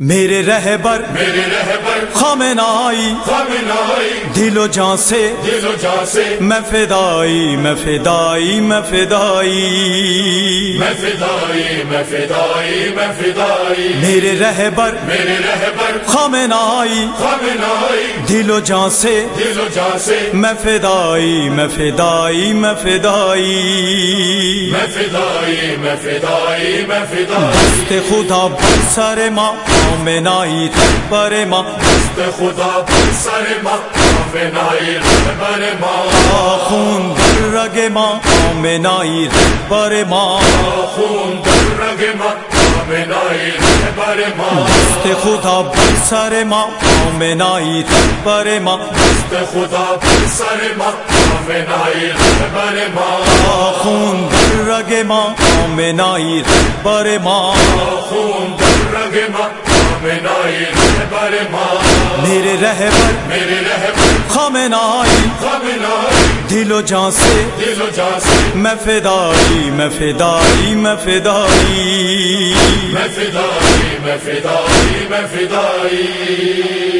میرے رہبر میرے رہبر خامنائی خامنائی دل و جان سے دل و جان سے میں فدائی میں فدائی میں فدائی۔ میں فدائی میں فدائی میں فدائی۔ میرے رہبر میرے رہبر خامنائی خامنائی۔ دل و جان سے دل و جان سے میں فدائی میں فدائی میں فدائی۔ میں فدائی میں فدائی میں فدائی۔ خدا سر ماں۔ نائی پر ماں دست خدا سر ماں ماں خون در رگ ماں میں نائی پر ماں خون در رگ ماں خامنائی ماں دست خدا سر ماں میں نائی پر ماں دست خدا سر ماں خامنائی ماں خون در رگ ماں میں نائی پر ماں خون در رگ ماں خامنائی رہبر ماں میرے رہبر میرے رہبر خامنائی خامنائی دل و جان سے دل و جان سے میں فدائی میں فدائی میں فدائی۔ میں فدائی میں فدائی میں فدائی۔